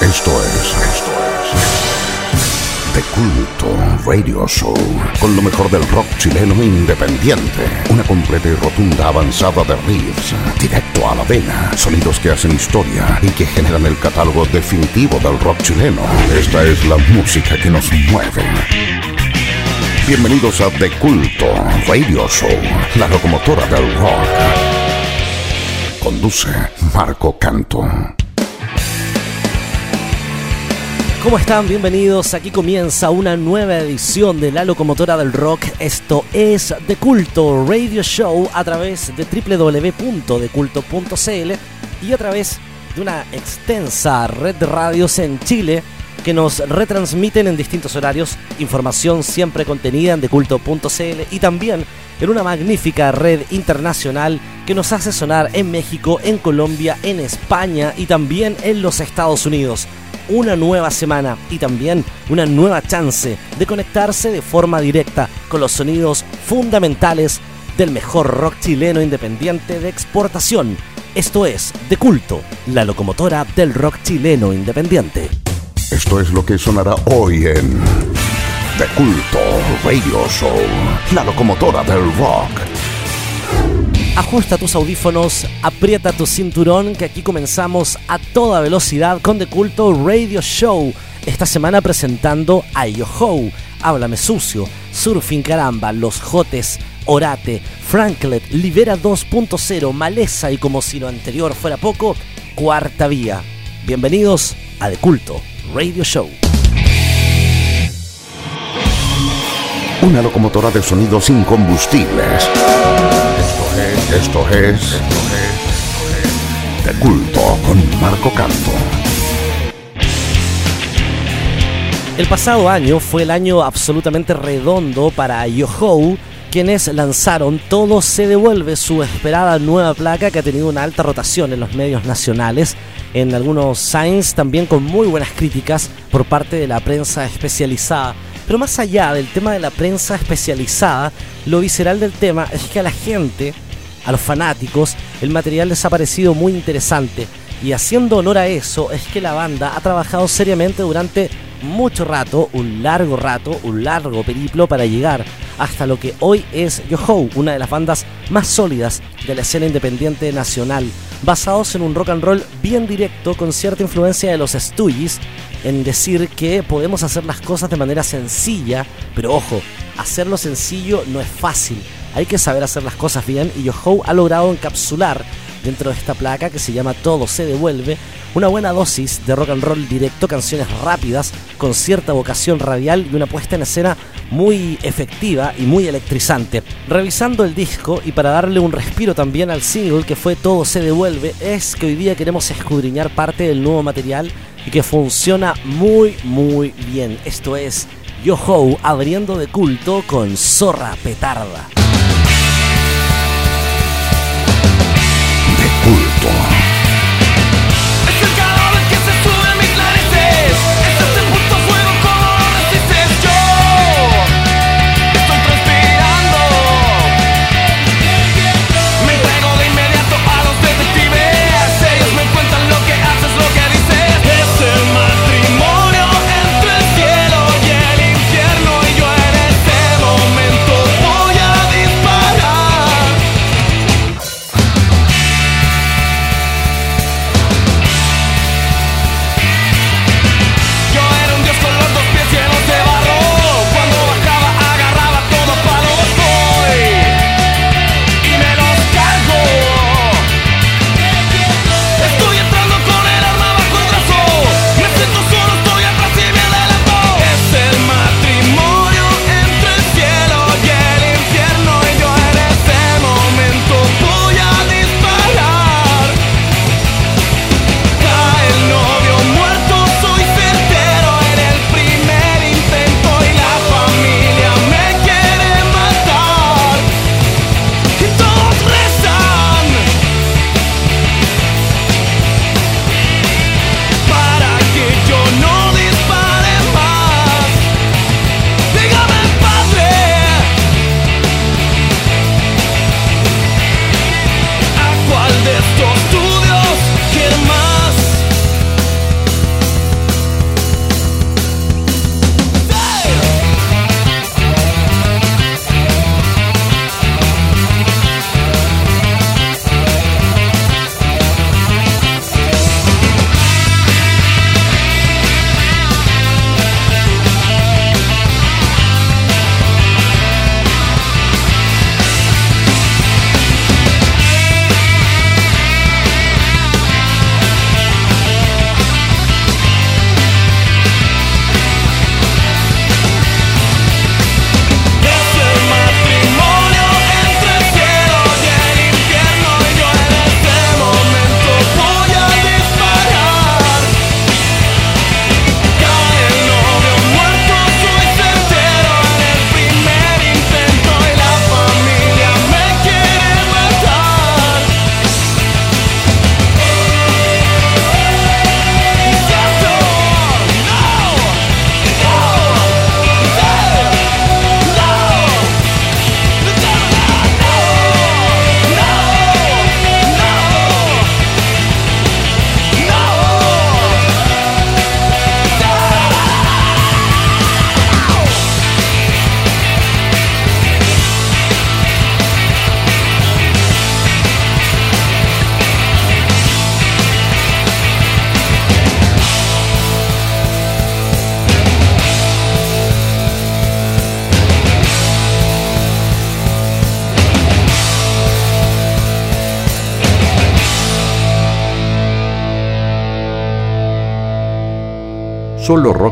Esto es, esto es. De culto Radio Show. Con lo mejor del rock chileno independiente. Una completa y rotunda avanzada de riffs. Directo a la vena. Sonidos que hacen historia y que generan el catálogo definitivo del rock chileno. Esta es la música que nos mueve. Bienvenidos a De Culto Radio Show. La locomotora del rock. Conduce Marco Canto. ¿Cómo están? Bienvenidos. Aquí comienza una nueva edición de La Locomotora del Rock. Esto es The Culto Radio Show a través de www.deculto.cl y a través de una extensa red de radios en Chile que nos retransmiten en distintos horarios información siempre contenida en deculto.cl y también en una magnífica red internacional que nos hace sonar en México, en Colombia, en España y también en los Estados Unidos una nueva semana y también una nueva chance de conectarse de forma directa con los sonidos fundamentales del mejor rock chileno independiente de exportación. Esto es De Culto, la locomotora del rock chileno independiente. Esto es lo que sonará hoy en De Culto Radio Show, la locomotora del rock. Ajusta tus audífonos, aprieta tu cinturón, que aquí comenzamos a toda velocidad con The Culto Radio Show. Esta semana presentando a Yoho, Háblame Sucio, Surfing Caramba, Los Jotes, Orate, Franklet, Libera 2.0, Maleza y como si lo anterior fuera poco, Cuarta Vía. Bienvenidos a The Culto Radio Show. Una locomotora de sonidos incombustibles. Esto es, esto es, esto es, De culto con Marco Canto. El pasado año fue el año absolutamente redondo para Yoho, quienes lanzaron Todo se devuelve, su esperada nueva placa que ha tenido una alta rotación en los medios nacionales, en algunos signs también con muy buenas críticas por parte de la prensa especializada. Pero más allá del tema de la prensa especializada, lo visceral del tema es que a la gente, a los fanáticos, el material les ha parecido muy interesante. Y haciendo honor a eso es que la banda ha trabajado seriamente durante mucho rato, un largo rato, un largo periplo para llegar hasta lo que hoy es Yoho, una de las bandas más sólidas de la escena independiente nacional, basados en un rock and roll bien directo con cierta influencia de los Stooges, en decir que podemos hacer las cosas de manera sencilla, pero ojo, hacerlo sencillo no es fácil, hay que saber hacer las cosas bien y Yoho ha logrado encapsular dentro de esta placa que se llama Todo se devuelve, una buena dosis de rock and roll directo, canciones rápidas, con cierta vocación radial y una puesta en escena muy efectiva y muy electrizante. Revisando el disco y para darle un respiro también al single que fue Todo se devuelve, es que hoy día queremos escudriñar parte del nuevo material y que funciona muy muy bien. Esto es Yo-Ho abriendo de culto con Zorra Petarda. De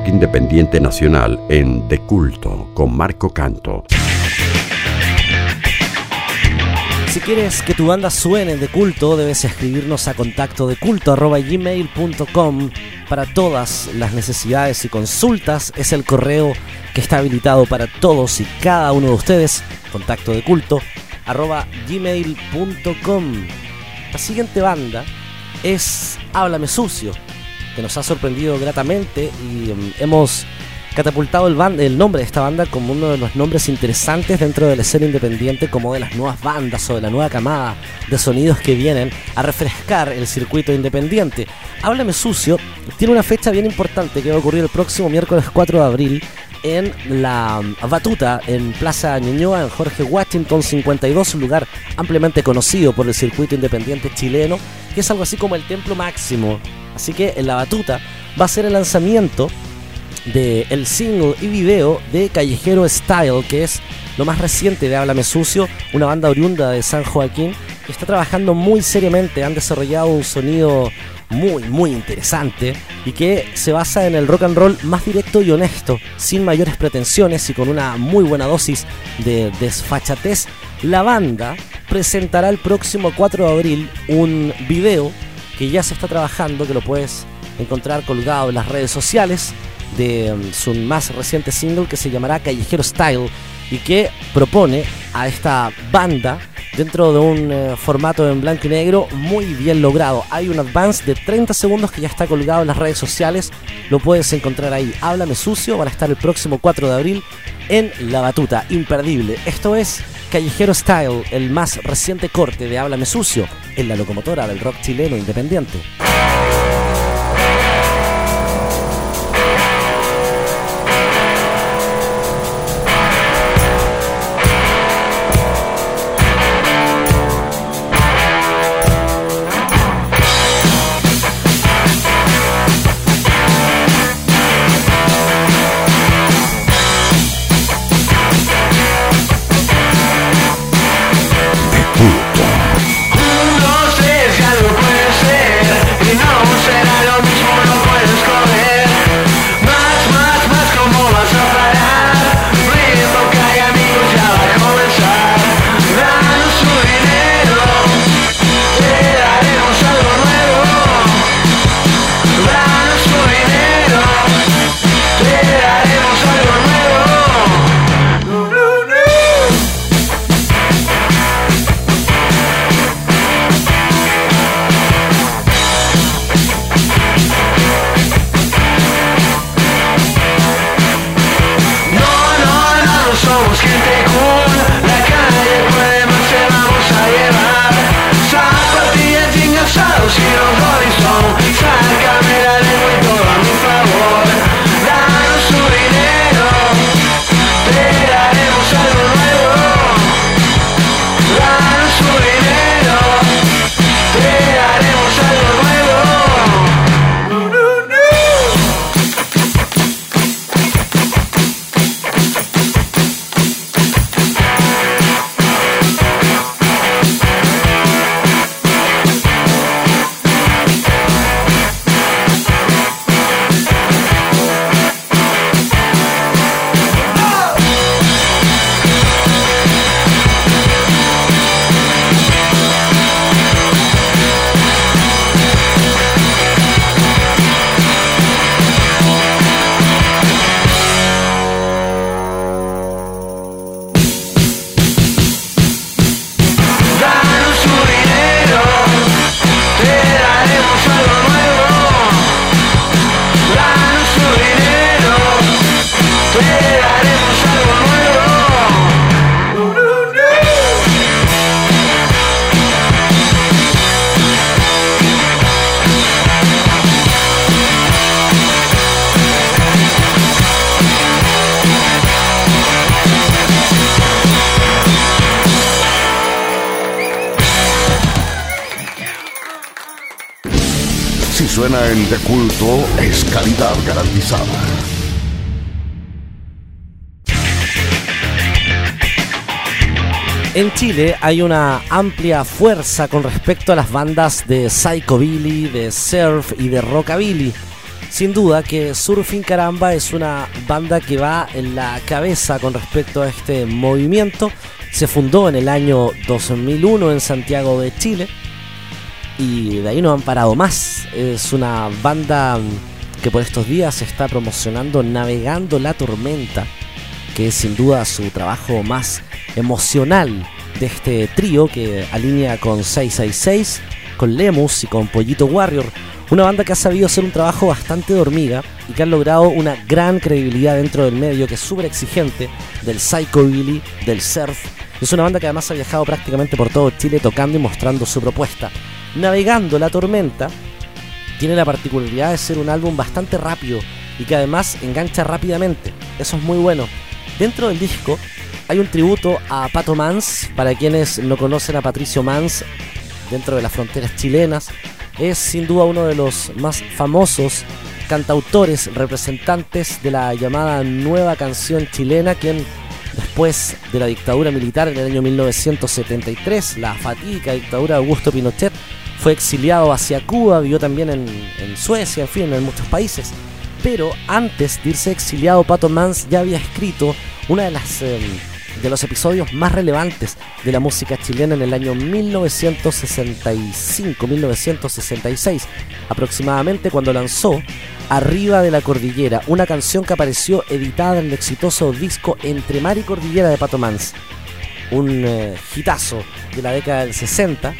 independiente nacional en De Culto con Marco Canto. Si quieres que tu banda suene de culto, debes escribirnos a contacto de culto gmail.com para todas las necesidades y consultas. Es el correo que está habilitado para todos y cada uno de ustedes. Contacto de culto. La siguiente banda es Háblame Sucio, que nos ha sorprendido gratamente y um, hemos catapultado el, el, nombre de esta banda como uno de los nombres interesantes dentro de la escena independiente, como de las nuevas bandas o de la nueva camada de sonidos que vienen a refrescar el circuito independiente. Háblame Sucio tiene una fecha bien importante que va a ocurrir el próximo miércoles 4 de abril en la Batuta, en Plaza Ñuñoa, en Jorge Washington 52, un lugar ampliamente conocido por el circuito independiente chileno, que es algo así como el templo máximo. Así que en la Batuta va a ser el lanzamiento del el single y video de Callejero Style, que es lo más reciente de Háblame Sucio, una banda oriunda de San Joaquín, que está trabajando muy seriamente, han desarrollado un sonido muy, muy interesante y que se basa en el rock and roll más directo y honesto, sin mayores pretensiones y con una muy buena dosis de desfachatez. La banda presentará el próximo 4 de abril un video que ya se está trabajando, que lo puedes encontrar colgado en las redes sociales de um, su más reciente single que se llamará Callejero Style y que propone a esta banda dentro de un eh, formato en blanco y negro muy bien logrado. Hay un advance de 30 segundos que ya está colgado en las redes sociales, lo puedes encontrar ahí. Háblame sucio, van a estar el próximo 4 de abril en La Batuta, imperdible. Esto es Callejero Style, el más reciente corte de Háblame sucio en la locomotora del rock chileno independiente. Chile hay una amplia fuerza con respecto a las bandas de psychobilly, de surf y de rockabilly. Sin duda que Surfing Caramba es una banda que va en la cabeza con respecto a este movimiento. Se fundó en el año 2001 en Santiago de Chile y de ahí no han parado más. Es una banda que por estos días está promocionando Navegando la Tormenta, que es sin duda su trabajo más emocional de este trío que alinea con 666, con Lemus y con Pollito Warrior una banda que ha sabido hacer un trabajo bastante de hormiga y que ha logrado una gran credibilidad dentro del medio, que es súper exigente, del psychobilly, del surf. Es una banda que además ha viajado prácticamente por todo Chile tocando y mostrando su propuesta. Navegando la tormenta tiene la particularidad de ser un álbum bastante rápido y que además engancha rápidamente. Eso es muy bueno. Dentro del disco hay un tributo a Pato Mans, para quienes no conocen a Patricio Mans, dentro de las fronteras chilenas es sin duda uno de los más famosos cantautores representantes de la llamada nueva canción chilena, quien después de la dictadura militar en el año 1973, la fatídica dictadura de Augusto Pinochet, fue exiliado hacia Cuba, vivió también en, Suecia, en fin, en muchos países. Pero antes de irse exiliado, Pato Mans ya había escrito una de las em, de los episodios más relevantes de la música chilena en el año 1965-1966, aproximadamente cuando lanzó Arriba de la Cordillera, una canción que apareció editada en el exitoso disco Entre Mar y Cordillera de Pato Mans, un eh, hitazo de la década del 60,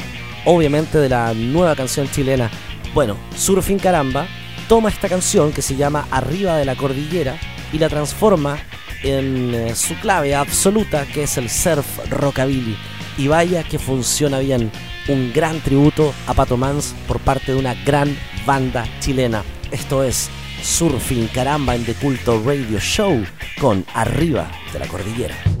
obviamente de la nueva canción chilena. Bueno, Surfing Caramba toma esta canción que se llama Arriba de la Cordillera y la transforma en eh, su clave absoluta que es el surf rockabilly. Y vaya que funciona bien. Un gran tributo a Pato Mans por parte de una gran banda chilena. Esto es Surfing Caramba en The Culto Radio Show con Arriba de la Cordillera.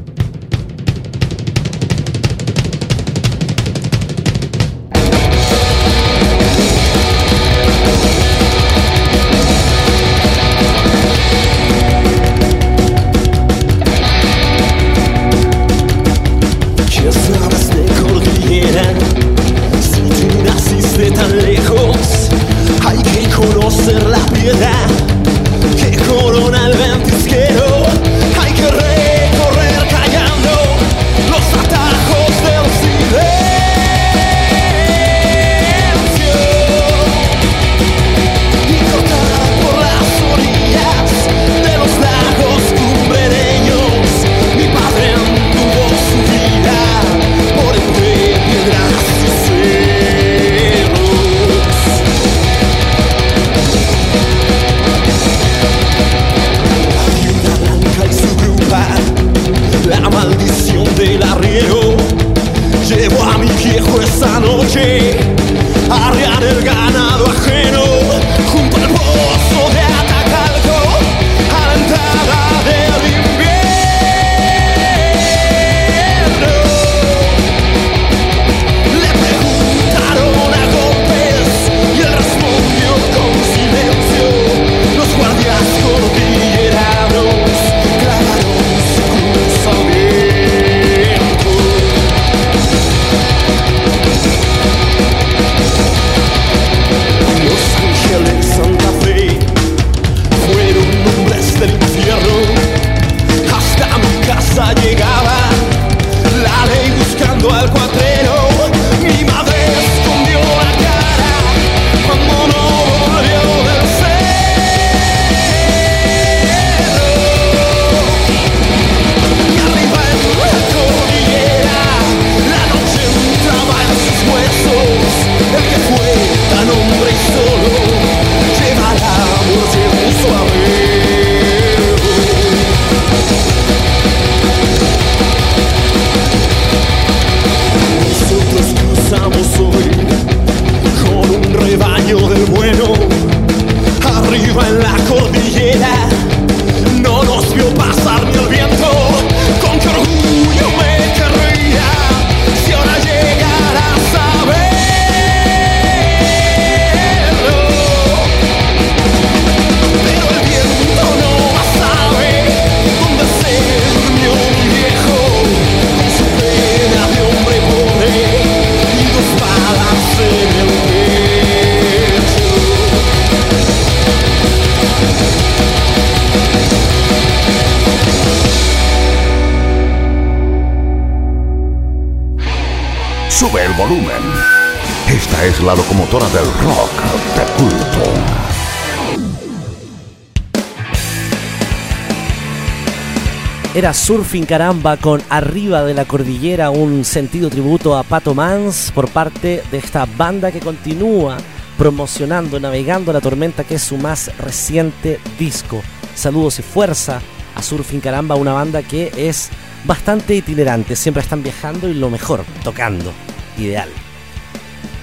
Era Surfing Caramba con Arriba de la Cordillera, un sentido tributo a Pato Mans por parte de esta banda que continúa promocionando Navegando la Tormenta, que es su más reciente disco. Saludos y fuerza a Surfing Caramba, una banda que es bastante itinerante, siempre están viajando y lo mejor, tocando. Ideal.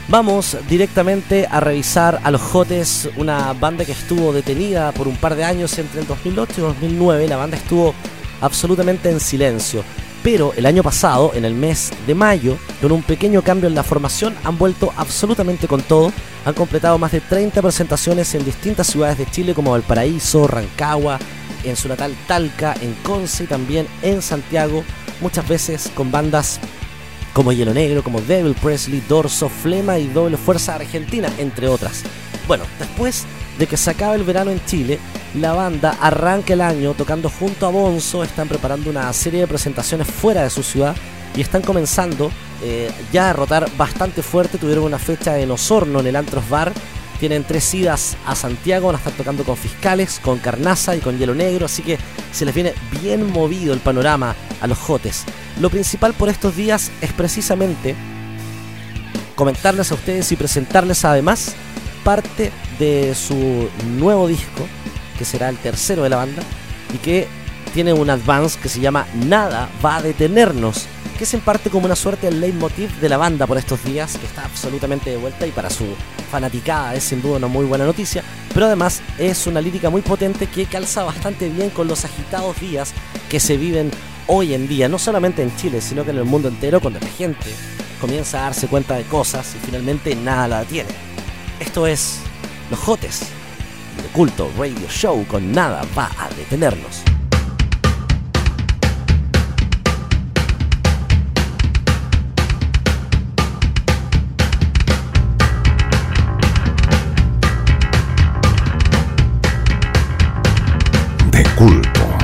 Vamos directamente a revisar a los Jotes, una banda que estuvo detenida por un par de años entre el 2008 y 2009. La banda estuvo absolutamente en silencio. Pero el año pasado, en el mes de mayo, con un pequeño cambio en la formación, han vuelto absolutamente con todo. Han completado más de 30 presentaciones en distintas ciudades de Chile como Valparaíso, Rancagua, en su natal Talca, en Conce y también en Santiago, muchas veces con bandas como Hielo Negro, como Devil Presley, Dorso, Flema y Doble Fuerza Argentina, entre otras. Bueno, después de que se acabe el verano en Chile, la banda arranca el año tocando junto a Bonzo, están preparando una serie de presentaciones fuera de su ciudad y están comenzando eh, ya a rotar bastante fuerte, tuvieron una fecha en Osorno, en el Antros Bar, tienen tres idas a Santiago, van a estar tocando con Fiscales, con Carnaza y con Hielo Negro, así que se les viene bien movido el panorama a los Jotes. Lo principal por estos días es precisamente comentarles a ustedes y presentarles además parte de su nuevo disco, que será el tercero de la banda, y que tiene un advance que se llama Nada va a detenernos, que es en parte como una suerte del leitmotiv de la banda por estos días, que está absolutamente de vuelta y para su fanaticada es sin duda una muy buena noticia, pero además es una lírica muy potente que calza bastante bien con los agitados días que se viven hoy en día, no solamente en Chile, sino que en el mundo entero, cuando la gente comienza a darse cuenta de cosas y finalmente nada la tiene. Esto es Los Jotes, de culto radio show con nada va a detenernos. De culto.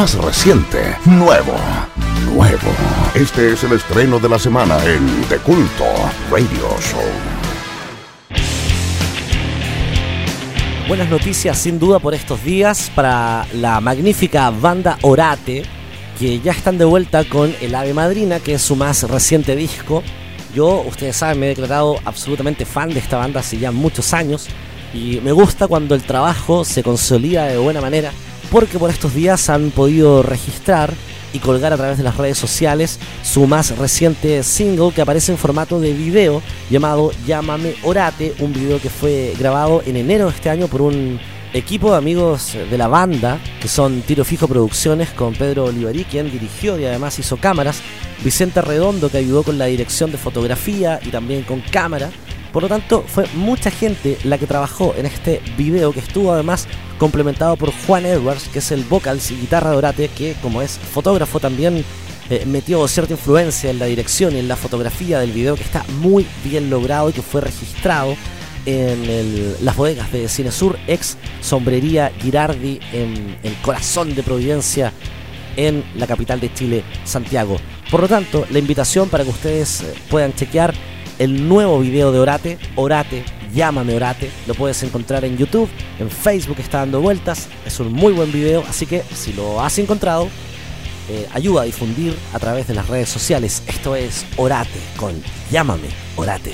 Más reciente, nuevo, nuevo. Este es el estreno de la semana en De Culto Radio Show. Buenas noticias sin duda por estos días para la magnífica banda Orate, que ya están de vuelta con El Ave Madrina, que es su más reciente disco. Yo, ustedes saben, me he declarado absolutamente fan de esta banda hace ya muchos años y me gusta cuando el trabajo se consolida de buena manera, porque por estos días han podido registrar y colgar a través de las redes sociales su más reciente single que aparece en formato de video llamado Llámame Orate, un video que fue grabado en enero de este año por un equipo de amigos de la banda, que son Tiro Fijo Producciones, con Pedro Olivarí, quien dirigió y además hizo cámaras, Vicente Redondo, que ayudó con la dirección de fotografía y también con cámara, por lo tanto, fue mucha gente la que trabajó en este video que estuvo además complementado por Juan Edwards, que es el vocals y guitarra de Orate, que como es fotógrafo también eh, metió cierta influencia en la dirección y en la fotografía del video que está muy bien logrado y que fue registrado en las bodegas de Cinesur, ex Sombrería Girardi, en el corazón de Providencia, en la capital de Chile, Santiago. Por lo tanto, la invitación para que ustedes eh, puedan chequear el nuevo video de Orate, Orate, llámame Orate, lo puedes encontrar en YouTube, en Facebook está dando vueltas, es un muy buen video, así que si lo has encontrado, eh, ayuda a difundir a través de las redes sociales. Esto es Orate con Llámame Orate.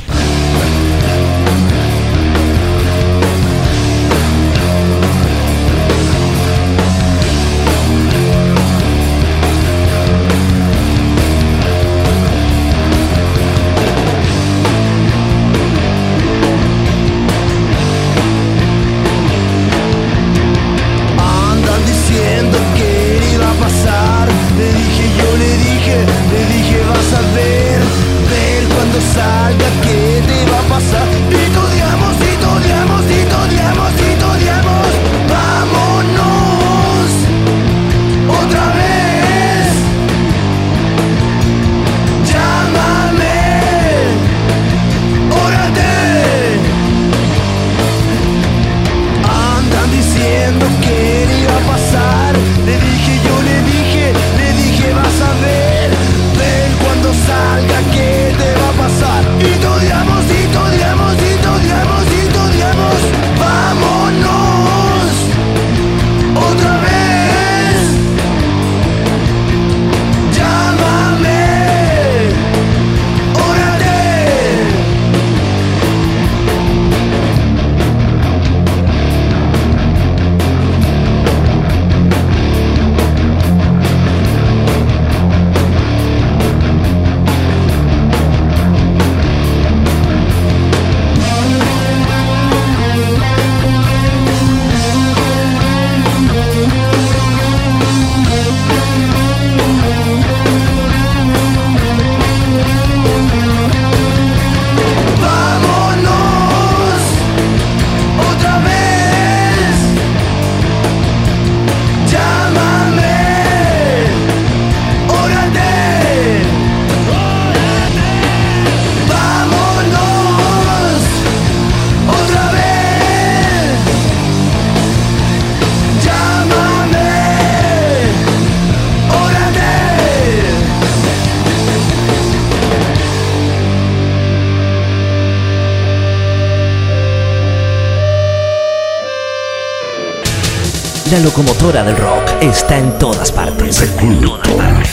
La locomotora del rock está en todas partes.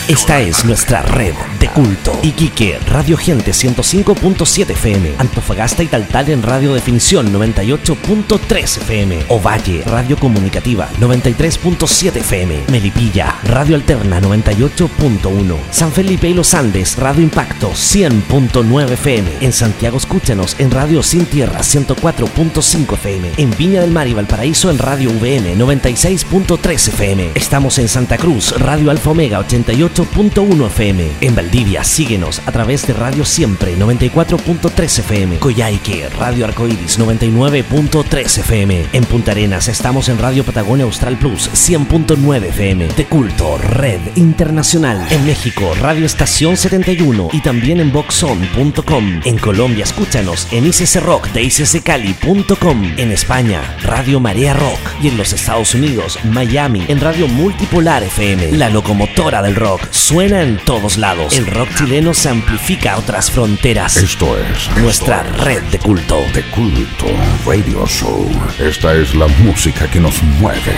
Esta es nuestra red de culto. Iquique, Radio Gente 105.7 FM. Antofagasta y Taltal en Radio Definición 98.3 FM. Ovalle, Radio Comunicativa 93.7 FM. Melipilla, Radio Alterna 98.1. San Felipe y Los Andes, Radio Impacto 100.9 FM. En Santiago escúchanos en Radio Sin Tierra 104.5 FM. En Viña del Mar y Valparaíso en Radio VN 96 6.3 FM. Estamos en Santa Cruz, Radio Alfa Omega 88.1 FM. En Valdivia, síguenos a través de Radio Siempre 94.3 FM. Coyhaique, Radio Arcoiris 99.3 FM. En Punta Arenas estamos en Radio Patagonia Austral Plus 100.9 FM. De culto, Red Internacional. En México, Radio Estación 71 y también en Boxon.com. En Colombia, escúchanos en ICC Rock de ICCCali.com. En España, Radio Marea Rock. Y en los Estados Unidos, Miami, en Radio Multipolar FM, la locomotora del rock. suena en todos lados. El rock chileno se amplifica a otras fronteras. Esto es Nuestra esto red de culto. De culto Radio Show. Esta es la música que nos mueve.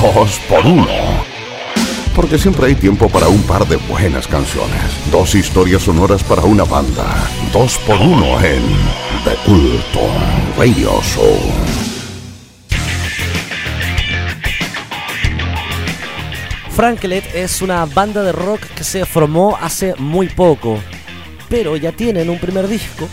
Dos por uno. Porque siempre hay tiempo para un par de buenas canciones. Dos historias sonoras para una banda. Dos por uno en The Culto Radio Show. Frankelet es una banda de rock que se formó hace muy poco, pero ya tienen un primer disco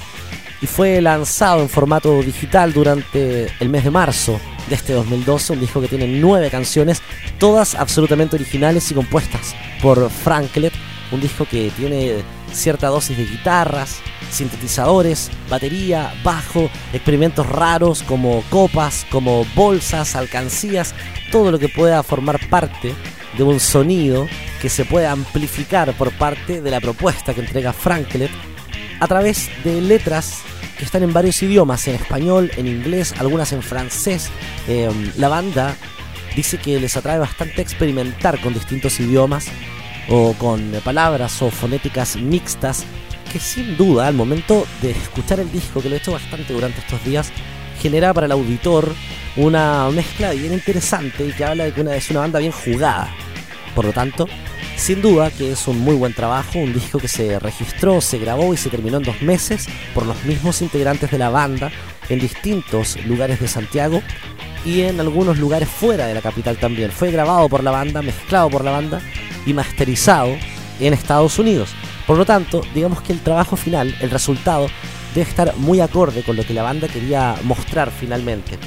y fue lanzado en formato digital durante el mes de marzo de este 2012, un disco que tiene nueve canciones, todas absolutamente originales y compuestas por Frankelet, un disco que tiene cierta dosis de guitarras, sintetizadores, batería, bajo, experimentos raros como copas, como bolsas, alcancías, todo lo que pueda formar parte de un sonido que se puede amplificar por parte de la propuesta que entrega Frankelet a través de letras que están en varios idiomas, en español, en inglés, algunas en francés. Eh, la banda dice que les atrae bastante experimentar con distintos idiomas o con palabras o fonéticas mixtas que sin duda al momento de escuchar el disco, que lo he hecho bastante durante estos días, genera para el auditor una mezcla bien interesante y que habla de que una, es una banda bien jugada. Por lo tanto, sin duda que es un muy buen trabajo, un disco que se registró, se grabó y se terminó en dos meses por los mismos integrantes de la banda en distintos lugares de Santiago y en algunos lugares fuera de la capital también. Fue grabado por la banda, mezclado por la banda y masterizado en Estados Unidos. Por lo tanto, digamos que el trabajo final, el resultado, debe estar muy acorde con lo que la banda quería mostrar finalmente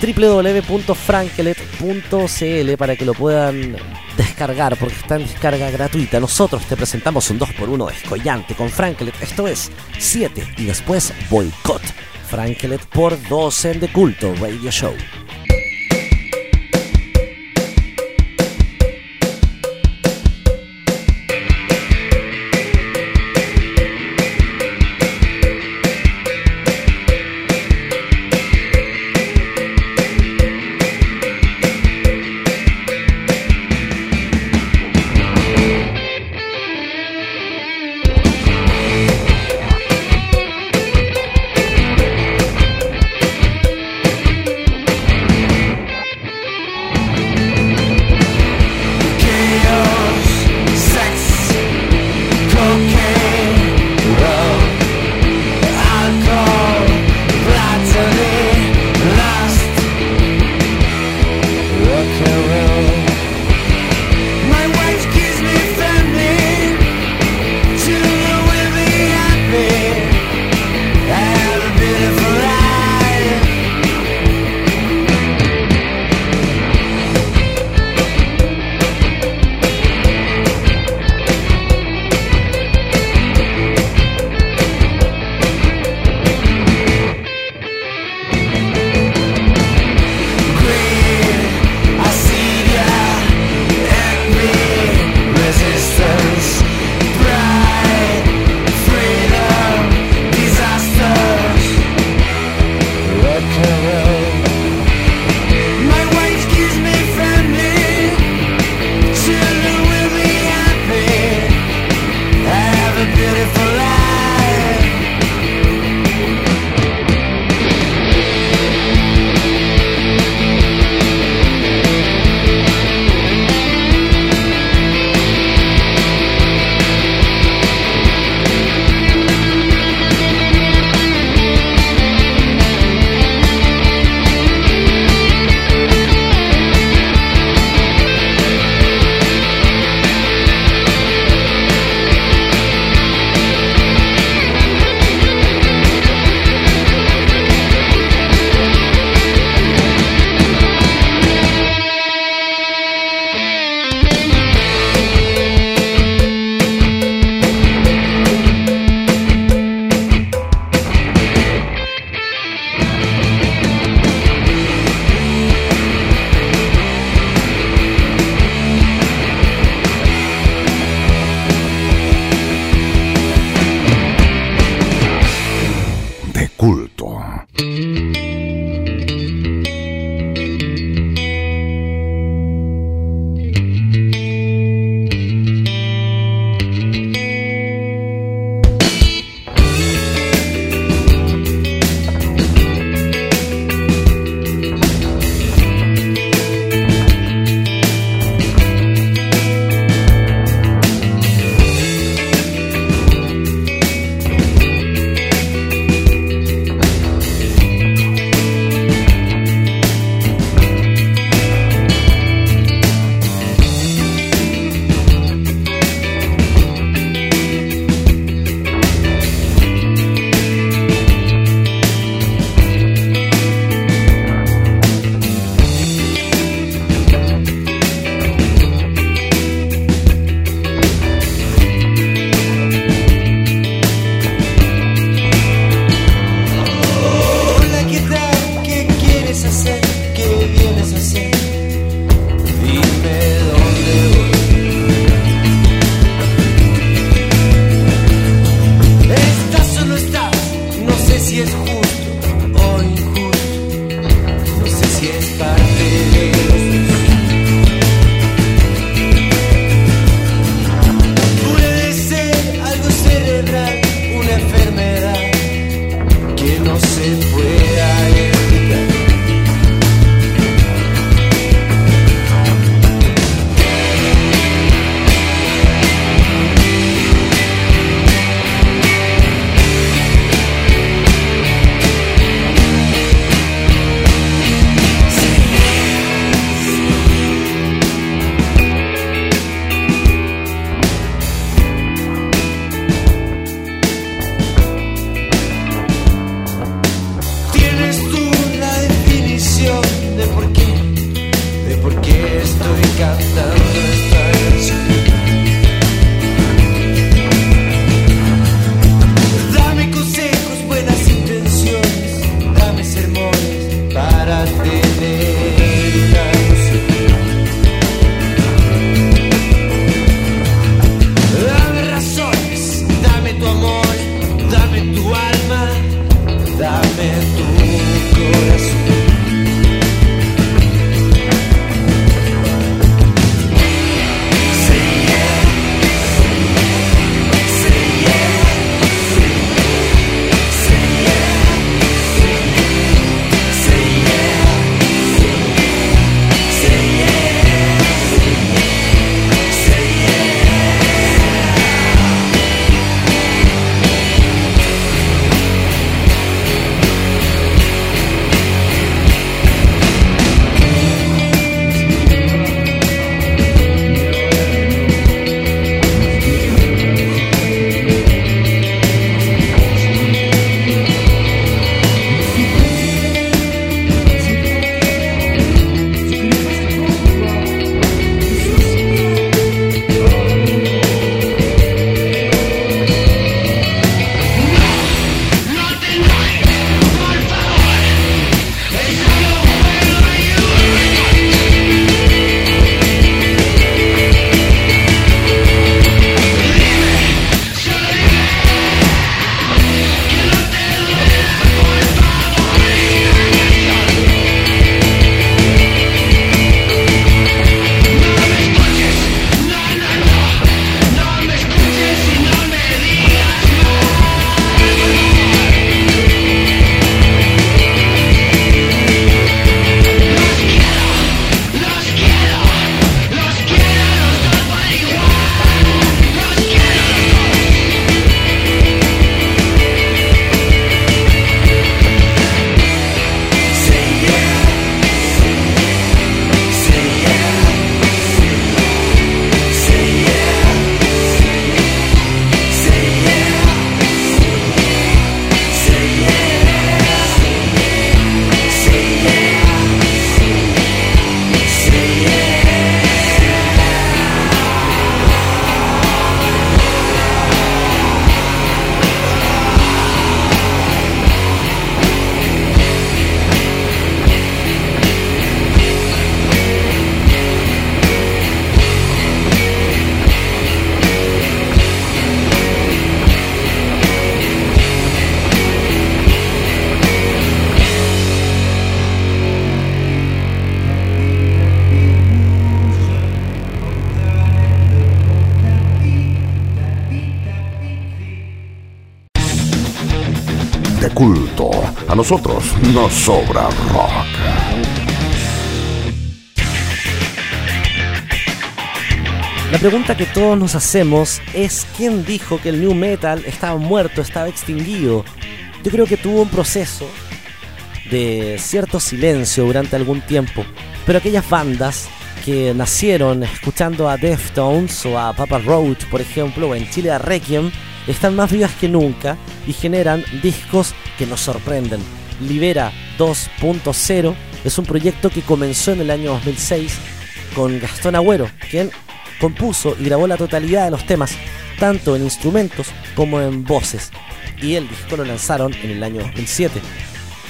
www.frankelet.cl para que lo puedan descargar porque está en descarga gratuita. Nosotros te presentamos un 2x1 descollante con Frankelet. Esto es 7 y después Boycott. Frankelet por 2 en The Culto Radio Show. Nosotros nos sobra rock. La pregunta que todos nos hacemos es quién dijo que el new metal estaba muerto, estaba extinguido. Yo creo que tuvo un proceso de cierto silencio durante algún tiempo, pero aquellas bandas que nacieron escuchando a Deftones o a Papa Roach, por ejemplo, o en Chile a Requiem, están más vivas que nunca y generan discos que nos sorprenden. Libera 2.0 es un proyecto que comenzó en el año 2006 con Gastón Agüero, quien compuso y grabó la totalidad de los temas, tanto en instrumentos como en voces. Y el disco lo lanzaron en el año 2007,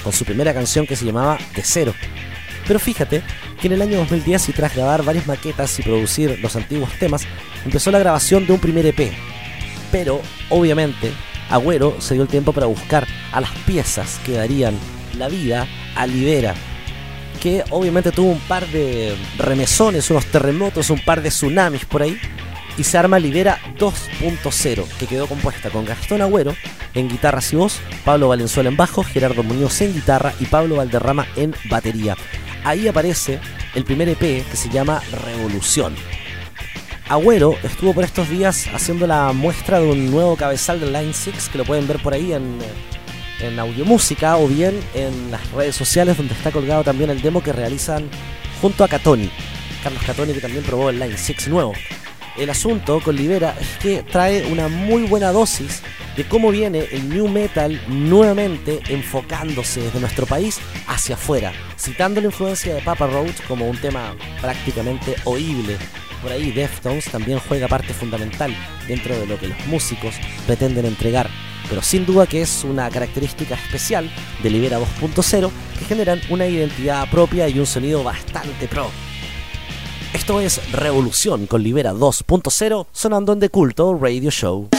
con su primera canción que se llamaba De Cero. Pero fíjate que en el año 2010 y tras grabar varias maquetas y producir los antiguos temas, empezó la grabación de un primer EP. Pero, obviamente, Agüero se dio el tiempo para buscar a las piezas que darían la vida a Libera, que obviamente tuvo un par de remesones, unos terremotos, un par de tsunamis por ahí, y se arma Libera 2.0, que quedó compuesta con Gastón Agüero en guitarras y voz, Pablo Valenzuela en bajo, Gerardo Muñoz en guitarra y Pablo Valderrama en batería. Ahí aparece el primer EP que se llama Revolución. Agüero estuvo por estos días haciendo la muestra de un nuevo cabezal de Line 6 que lo pueden ver por ahí en, en audiomúsica o bien en las redes sociales donde está colgado también el demo que realizan junto a Catoni. Carlos Catoni que también probó el Line 6 nuevo. El asunto con Libera es que trae una muy buena dosis de cómo viene el new metal nuevamente enfocándose desde nuestro país hacia afuera, citando la influencia de Papa Roach como un tema prácticamente oíble. Por ahí Deftones también juega parte fundamental dentro de lo que los músicos pretenden entregar, pero sin duda que es una característica especial de Libera 2.0 que generan una identidad propia y un sonido bastante pro. Esto es Revolución con Libera 2.0 sonando en The Culto Radio Show.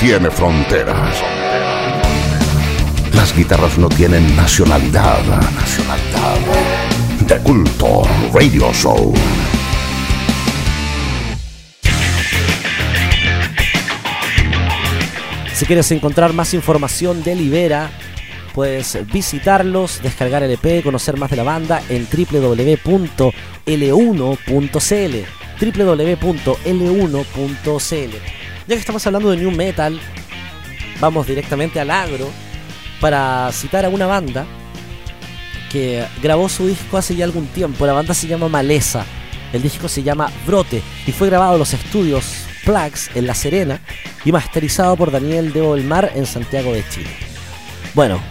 Tiene fronteras. Las guitarras no tienen nacionalidad. Nacionalidad. De culto Radio Show. Si quieres encontrar más información de Libera, puedes visitarlos, descargar el EP, conocer más de la banda en www.l1.cl www.l1.cl Ya que estamos hablando de New Metal, vamos directamente al agro para citar a una banda que grabó su disco hace ya algún tiempo. La banda se llama Maleza, el disco se llama Brote y fue grabado en los estudios Plags en La Serena y masterizado por Daniel de Olmar en Santiago de Chile. Bueno,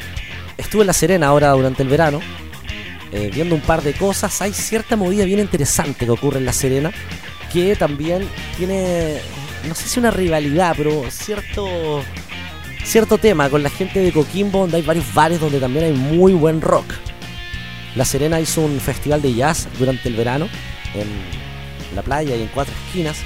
estuve en La Serena ahora durante el verano, eh, viendo un par de cosas. Hay cierta movida bien interesante que ocurre en La Serena, que también tiene, no sé si una rivalidad, pero cierto, cierto tema con la gente de Coquimbo, donde hay varios bares donde también hay muy buen rock. La Serena hizo un festival de jazz durante el verano en la playa y en cuatro esquinas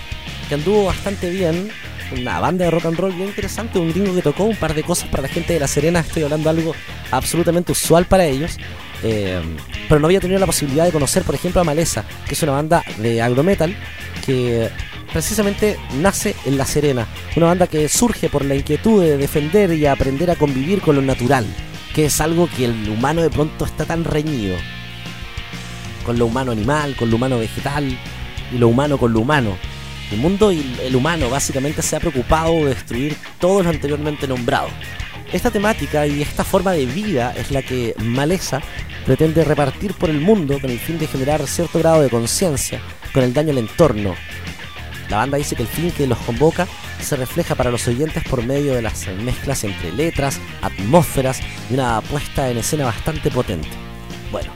que anduvo bastante bien. Una banda de rock and roll bien interesante, un gringo que tocó un par de cosas para la gente de La Serena. Estoy hablando de algo absolutamente usual para ellos. Eh, pero no había tenido la posibilidad de conocer, por ejemplo, a Maleza, que es una banda de agrometal que precisamente nace en La Serena. Una banda que surge por la inquietud de defender y aprender a convivir con lo natural, que es algo que el humano de pronto está tan reñido. Con lo humano animal, con lo humano vegetal y lo humano con lo humano. El mundo y el humano básicamente se ha preocupado de destruir todo lo anteriormente nombrado. Esta temática y esta forma de vida es la que Maleza pretende repartir por el mundo con el fin de generar cierto grado de conciencia con el daño al entorno. La banda dice que el fin que los convoca se refleja para los oyentes por medio de las mezclas entre letras, atmósferas y una puesta en escena bastante potente. Bueno,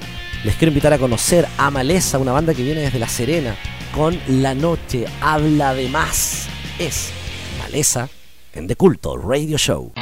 les quiero invitar a conocer a Maleza, una banda que viene desde La Serena, con La Noche Habla de Más. Es Maleza en The Culto Radio Show.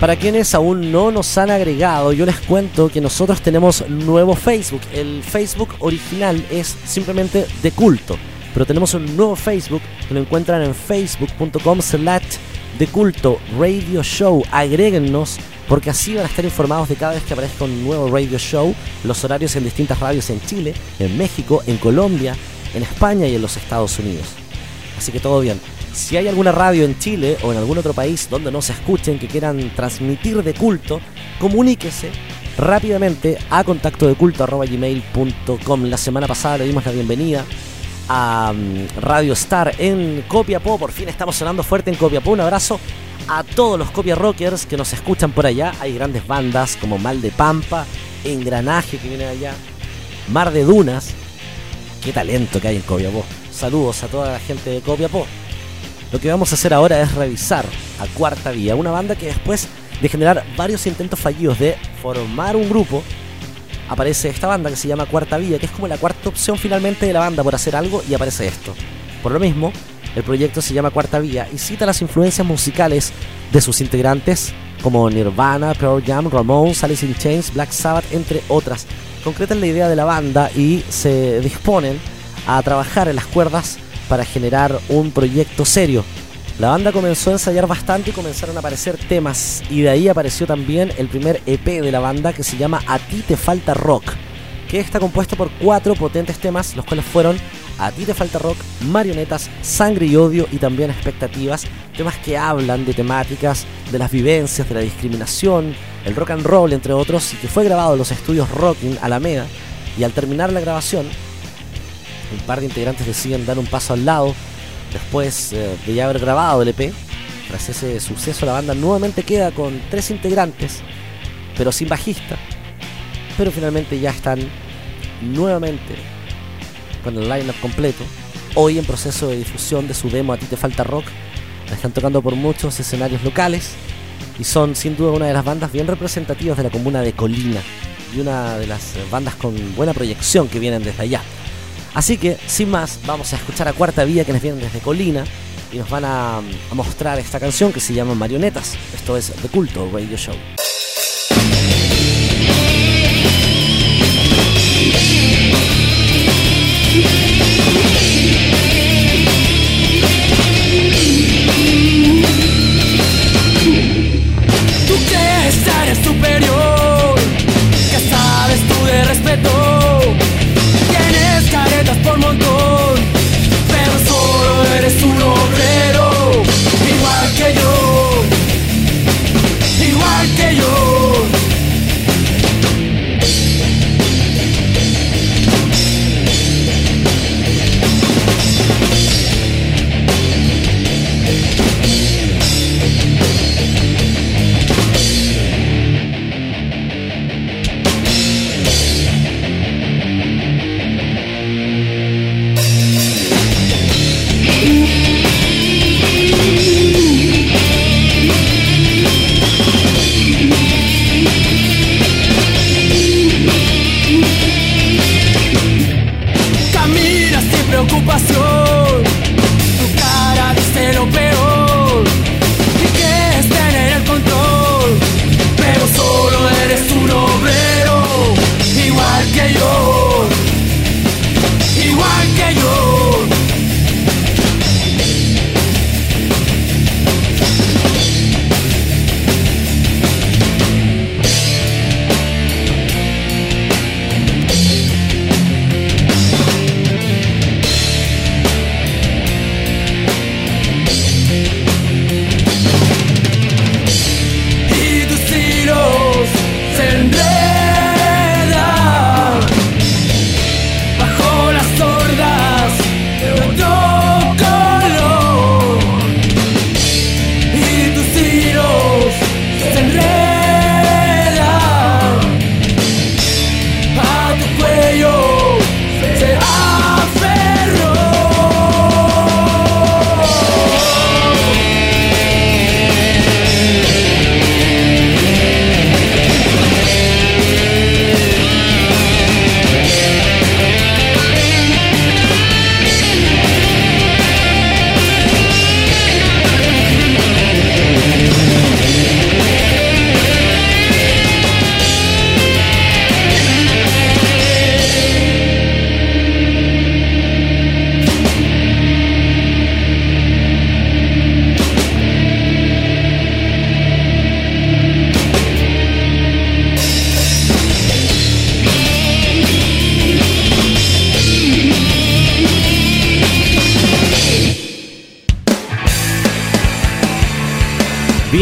Para quienes aún no nos han agregado, yo les cuento que nosotros tenemos nuevo Facebook. El Facebook original es simplemente de culto, pero tenemos un nuevo Facebook que lo encuentran en facebook.com slash de culto radio show. Agréguennos porque así van a estar informados de cada vez que aparezca un nuevo radio show, los horarios en distintas radios en Chile, en México, en Colombia, en España y en los Estados Unidos. Así que todo bien. Si hay alguna radio en Chile o en algún otro país donde no se escuchen que quieran transmitir de culto, comuníquese rápidamente a contacto de culto. La semana pasada le dimos la bienvenida a mm, Radio Star en Copiapó. Por fin estamos sonando fuerte en Copiapó. Un abrazo a todos los copia rockers que nos escuchan por allá. Hay grandes bandas como Mal de Pampa, Engranaje que viene allá, Mar de Dunas. Qué talento que hay en Copiapó. Saludos a toda la gente de Copiapó. Lo que vamos a hacer ahora es revisar a Cuarta Vía, una banda que después de generar varios intentos fallidos de formar un grupo, aparece esta banda que se llama Cuarta Vía, que es como la cuarta opción finalmente de la banda por hacer algo y aparece esto. Por lo mismo, el proyecto se llama Cuarta Vía y cita las influencias musicales de sus integrantes como Nirvana, Pearl Jam, Ramones, Alice in Chains, Black Sabbath, entre otras. Concretan la idea de la banda y se disponen a trabajar en las cuerdas para generar un proyecto serio. La banda comenzó a ensayar bastante y comenzaron a aparecer temas y de ahí apareció también el primer EP de la banda que se llama A ti te falta rock, que está compuesto por cuatro potentes temas, los cuales fueron A ti te falta rock, Marionetas, Sangre y Odio y también Expectativas, temas que hablan de temáticas, de las vivencias, de la discriminación, el rock and roll entre otros, y que fue grabado en los estudios Rocking Alameda y al terminar la grabación un par de integrantes deciden dar un paso al lado después eh, de ya haber grabado el EP. Tras ese suceso la banda nuevamente queda con tres integrantes, pero sin bajista. Pero finalmente ya están nuevamente con el line-up completo. Hoy en proceso de difusión de su demo A ti te falta rock. La están tocando por muchos escenarios locales y son sin duda una de las bandas bien representativas de la comuna de Colina y una de las bandas con buena proyección que vienen desde allá. Así que, sin más, vamos a escuchar a Cuarta Vía que nos vienen desde Colina y nos van a, a mostrar esta canción que se llama Marionetas. Esto es The Culto Radio Show.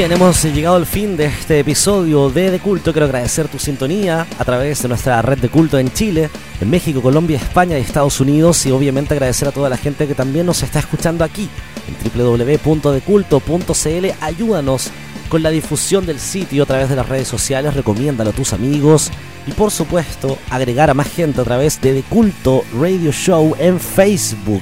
Bien, hemos llegado al fin de este episodio de De Culto. Quiero agradecer tu sintonía a través de nuestra red de culto en Chile, en México, Colombia, España y Estados Unidos. Y obviamente agradecer a toda la gente que también nos está escuchando aquí en www.deculto.cl. Ayúdanos con la difusión del sitio a través de las redes sociales, recomiéndalo a tus amigos y por supuesto agregar a más gente a través de De Culto Radio Show en Facebook.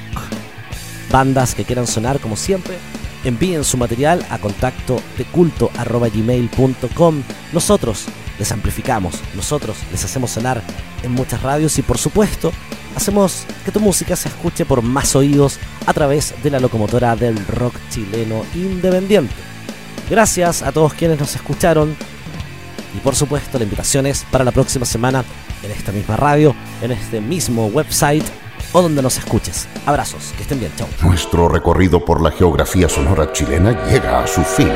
Bandas que quieran sonar como siempre envíen su material a contacto de culto gmail.com. Nosotros les amplificamos, nosotros les hacemos sonar en muchas radios y por supuesto hacemos que tu música se escuche por más oídos a través de la locomotora del rock chileno independiente. Gracias a todos quienes nos escucharon y por supuesto la invitación es para la próxima semana en esta misma radio, en este mismo website o donde nos escuches. Abrazos, que estén bien, chao. Nuestro recorrido por la geografía sonora chilena llega a su fin.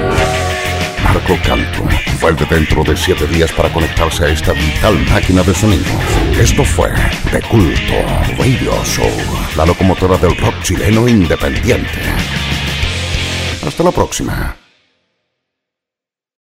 Marco Canto vuelve dentro de siete días para conectarse a esta vital máquina de sonidos. Esto fue The Culto Radio Show, la locomotora del rock chileno independiente. Hasta la próxima.